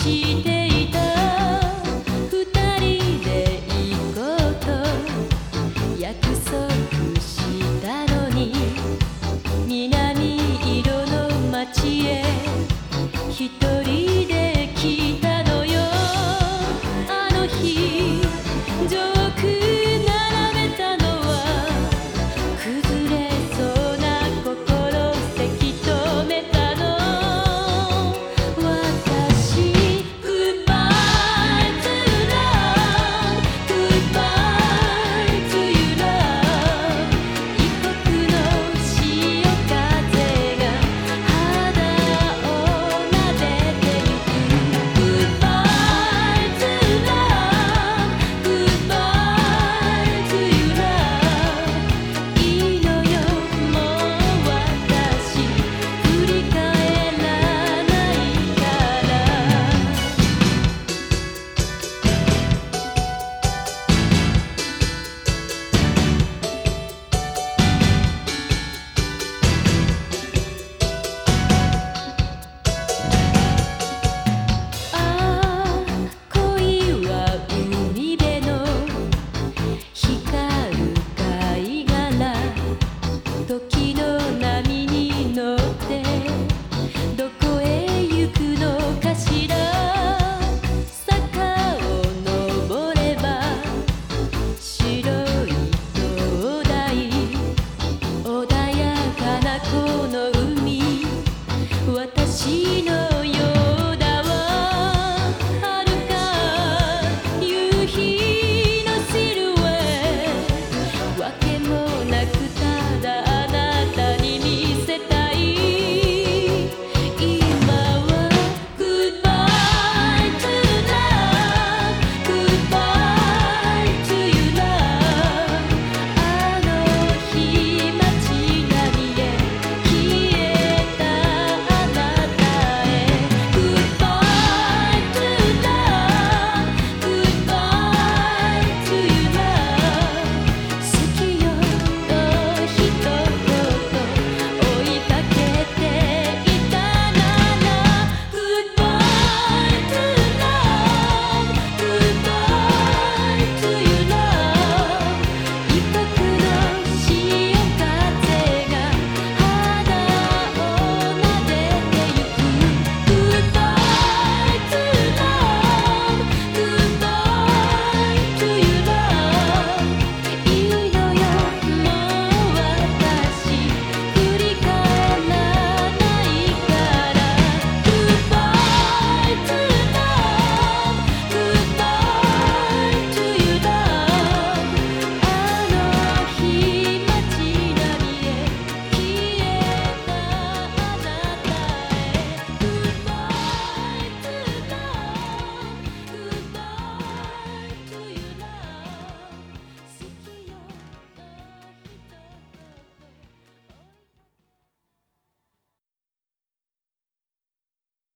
していた。二人で行こうと。約束したのに。南色の街へ。Get move.